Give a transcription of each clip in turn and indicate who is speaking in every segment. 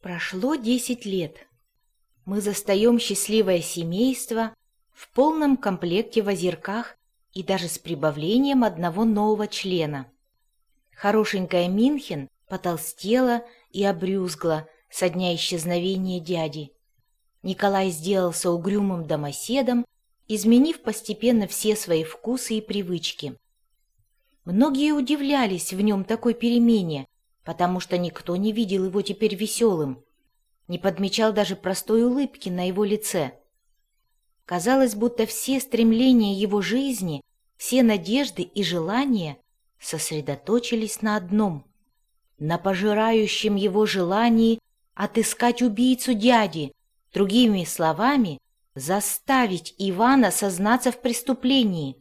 Speaker 1: Прошло десять лет. Мы застаем счастливое семейство в полном комплекте в озерках и даже с прибавлением одного нового члена. Хорошенькая Минхен потолстела и обрюзгла со дня исчезновения дяди. Николай сделался угрюмым домоседом, изменив постепенно все свои вкусы и привычки. Многие удивлялись в нем такой перемене, потому что никто не видел его теперь веселым, не подмечал даже простой улыбки на его лице. Казалось, будто все стремления его жизни, все надежды и желания сосредоточились на одном — на пожирающем его желании отыскать убийцу дяди, другими словами, заставить Ивана сознаться в преступлении.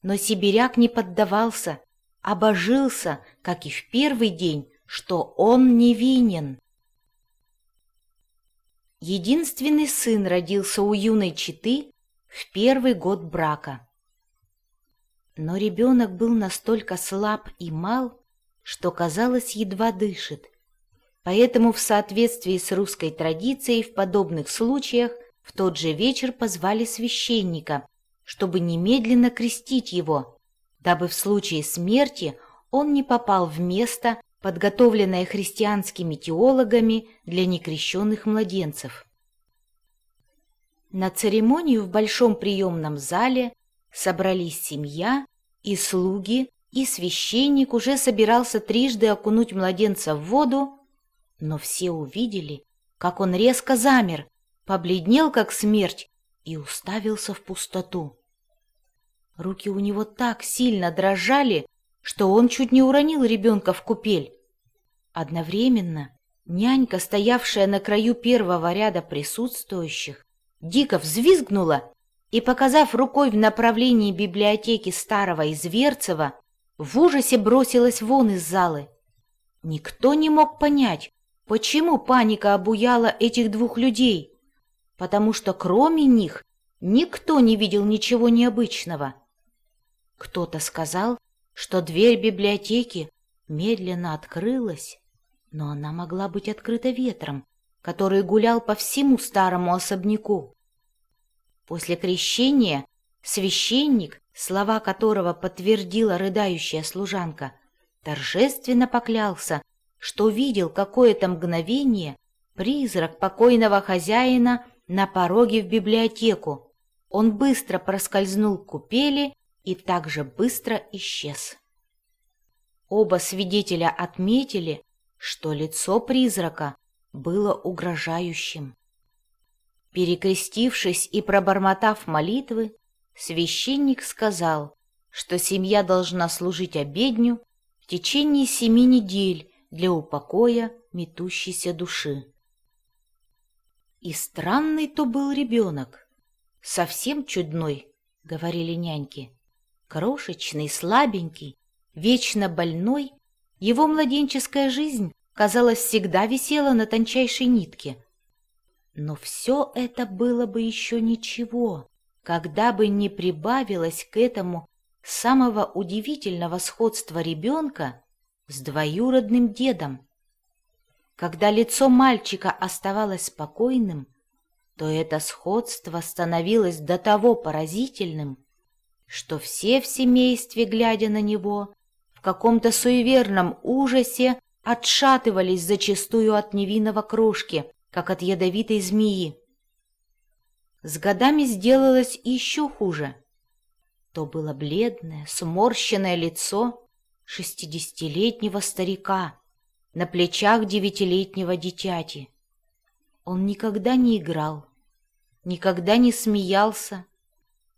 Speaker 1: Но сибиряк не поддавался, обожился, как и в первый день, что он невинен. Единственный сын родился у юной четы в первый год брака. Но ребенок был настолько слаб и мал, что, казалось, едва дышит. Поэтому в соответствии с русской традицией в подобных случаях в тот же вечер позвали священника, чтобы немедленно крестить его, дабы в случае смерти он не попал в место, подготовленное христианскими теологами для некрещенных младенцев. На церемонию в большом приемном зале собрались семья и слуги, и священник уже собирался трижды окунуть младенца в воду, но все увидели, как он резко замер, побледнел, как смерть, и уставился в пустоту. Руки у него так сильно дрожали, что он чуть не уронил ребенка в купель. Одновременно нянька, стоявшая на краю первого ряда присутствующих, дико взвизгнула и, показав рукой в направлении библиотеки старого Изверцева, в ужасе бросилась вон из залы. Никто не мог понять, почему паника обуяла этих двух людей, потому что кроме них никто не видел ничего необычного. Кто-то сказал, что дверь библиотеки медленно открылась, но она могла быть открыта ветром, который гулял по всему старому особняку. После крещения священник, слова которого подтвердила рыдающая служанка, торжественно поклялся, что видел какое-то мгновение призрак покойного хозяина на пороге в библиотеку. Он быстро проскользнул к купели и также быстро исчез. Оба свидетеля отметили, что лицо призрака было угрожающим. Перекрестившись и пробормотав молитвы, священник сказал, что семья должна служить обедню в течение семи недель для упокоя метущейся души. И странный то был ребенок, совсем чудной, — говорили няньки, крошечный, слабенький, вечно больной, его младенческая жизнь, казалось, всегда висела на тончайшей нитке. Но все это было бы еще ничего, когда бы не прибавилось к этому самого удивительного сходства ребенка с двоюродным дедом. Когда лицо мальчика оставалось спокойным, то это сходство становилось до того поразительным, что все в семействе, глядя на него, в каком-то суеверном ужасе отшатывались зачастую от невинного крошки, как от ядовитой змеи. С годами сделалось еще хуже. То было бледное, сморщенное лицо шестидесятилетнего старика на плечах девятилетнего дитяти. Он никогда не играл, никогда не смеялся,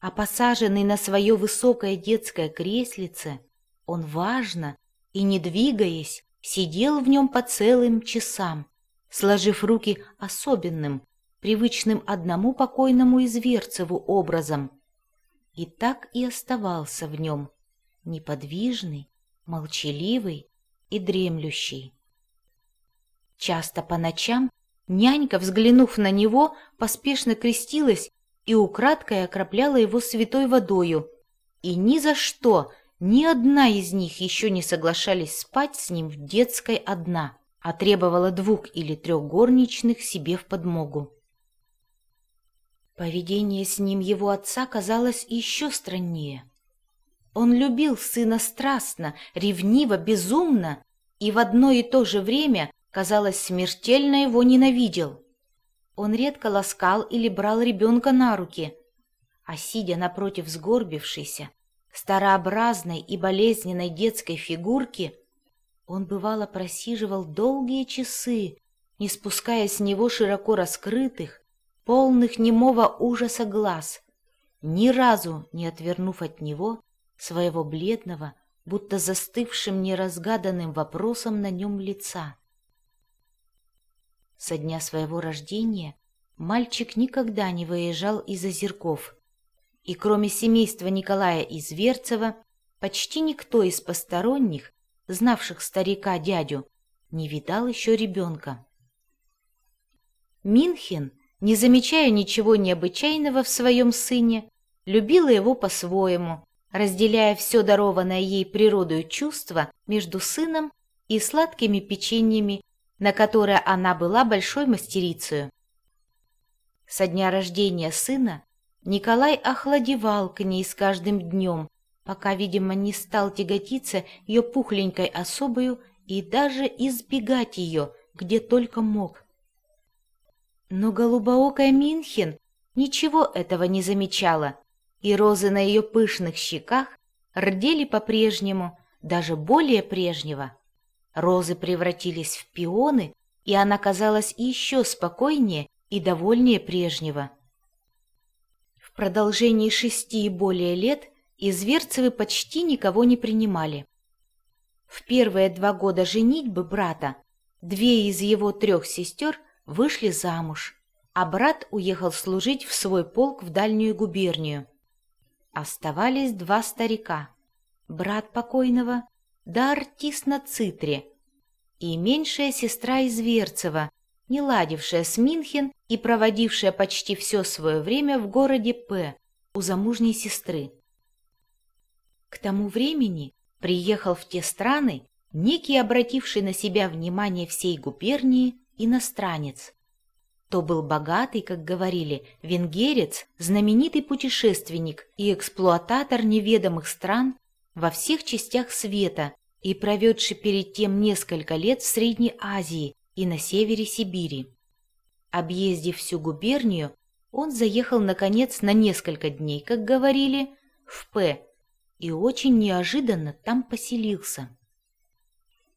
Speaker 1: а посаженный на свое высокое детское креслице, он важно и, не двигаясь, сидел в нем по целым часам, сложив руки особенным, привычным одному покойному Изверцеву образом, и так и оставался в нем, неподвижный, молчаливый и дремлющий. Часто по ночам нянька, взглянув на него, поспешно крестилась и украдкой окропляла его святой водою, и ни за что ни одна из них еще не соглашались спать с ним в детской одна. а требовала двух или трех горничных себе в подмогу. Поведение с ним его отца казалось еще страннее. Он любил сына страстно, ревниво, безумно, и в одно и то же время, казалось, смертельно его ненавидел. Он редко ласкал или брал ребенка на руки, а сидя напротив сгорбившейся, старообразной и болезненной детской фигурки, он бывало просиживал долгие часы, не спуская с него широко раскрытых, полных немого ужаса глаз, ни разу не отвернув от него своего бледного, будто застывшим неразгаданным вопросом на нем лица. Со дня своего рождения мальчик никогда не выезжал из Озерков, и кроме семейства Николая Изверцева почти никто из посторонних, знавших старика-дядю, не видал еще ребенка. Минхен, не замечая ничего необычайного в своем сыне, любила его по-своему, разделяя все дарованное ей природою чувство между сыном и сладкими печеньями, на которые она была большой мастерицей. Со дня рождения сына Николай охладевал к ней с каждым днем, пока, видимо, не стал тяготиться ее пухленькой особою и даже избегать ее, где только мог. Но голубоокая Минхен ничего этого не замечала, и розы на ее пышных щеках рдели по-прежнему, даже более прежнего. Розы превратились в пионы, и она казалась еще спокойнее и довольнее прежнего. В продолжении шести и более лет Изверцевы почти никого не принимали. В первые два года женитьбы брата две из его трех сестер вышли замуж, а брат уехал служить в свой полк в дальнюю губернию. Оставались два старика, брат покойного да артист на цитре и меньшая сестра Изверцева, не ладившая с Минхен и проводившая почти все свое время в городе П. у замужней сестры. К тому времени приехал в те страны некий обративший на себя внимание всей губернии иностранец, то был богатый, как говорили, венгерец, знаменитый путешественник и эксплуататор неведомых стран во всех частях света и проведший перед тем несколько лет в Средней Азии и на севере Сибири. Объездив всю губернию, он заехал, наконец, на несколько дней, как говорили, в П, и очень неожиданно там поселился.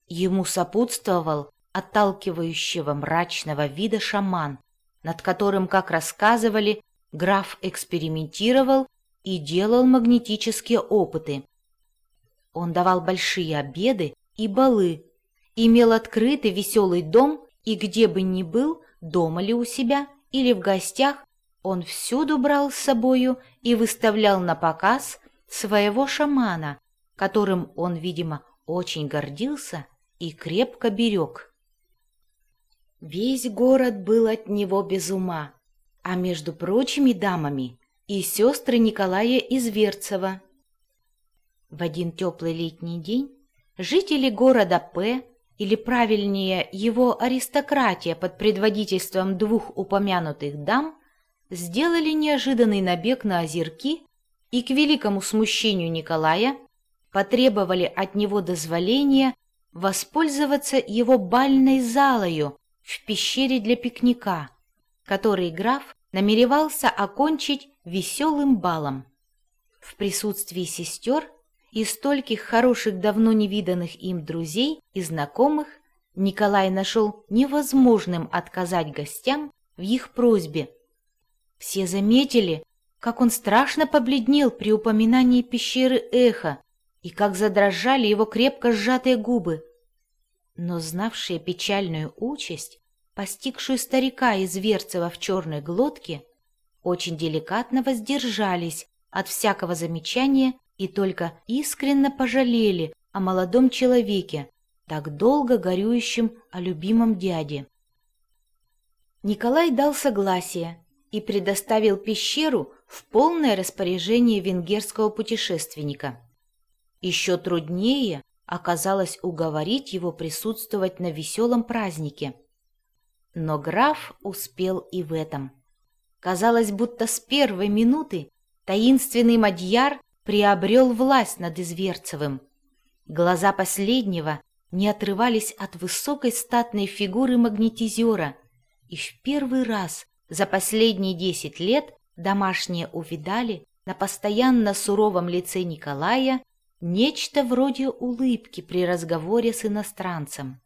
Speaker 1: Ему сопутствовал отталкивающего мрачного вида шаман, над которым, как рассказывали, граф экспериментировал и делал магнетические опыты. Он давал большие обеды и балы, имел открытый веселый дом, и где бы ни был, дома ли у себя или в гостях, он всюду брал с собою и выставлял на показ своего шамана, которым он, видимо, очень гордился и крепко берег. Весь город был от него без ума, а между прочими дамами и сестры Николая Изверцева. В один теплый летний день жители города П, или правильнее его аристократия под предводительством двух упомянутых дам, сделали неожиданный набег на озерки и к великому смущению Николая потребовали от него дозволения воспользоваться его бальной залою, в пещере для пикника, который граф намеревался окончить веселым балом. В присутствии сестер и стольких хороших давно невиданных им друзей и знакомых Николай нашел невозможным отказать гостям в их просьбе. Все заметили, как он страшно побледнел при упоминании пещеры Эхо и как задрожали его крепко сжатые губы но знавшие печальную участь, постигшую старика из Верцева в черной глотке, очень деликатно воздержались от всякого замечания и только искренно пожалели о молодом человеке, так долго горюющем о любимом дяде. Николай дал согласие и предоставил пещеру в полное распоряжение венгерского путешественника. Еще труднее оказалось уговорить его присутствовать на веселом празднике. Но граф успел и в этом. Казалось, будто с первой минуты таинственный Мадьяр приобрел власть над Изверцевым. Глаза последнего не отрывались от высокой статной фигуры магнетизера, и в первый раз за последние десять лет домашние увидали на постоянно суровом лице Николая нечто вроде улыбки при разговоре с иностранцем.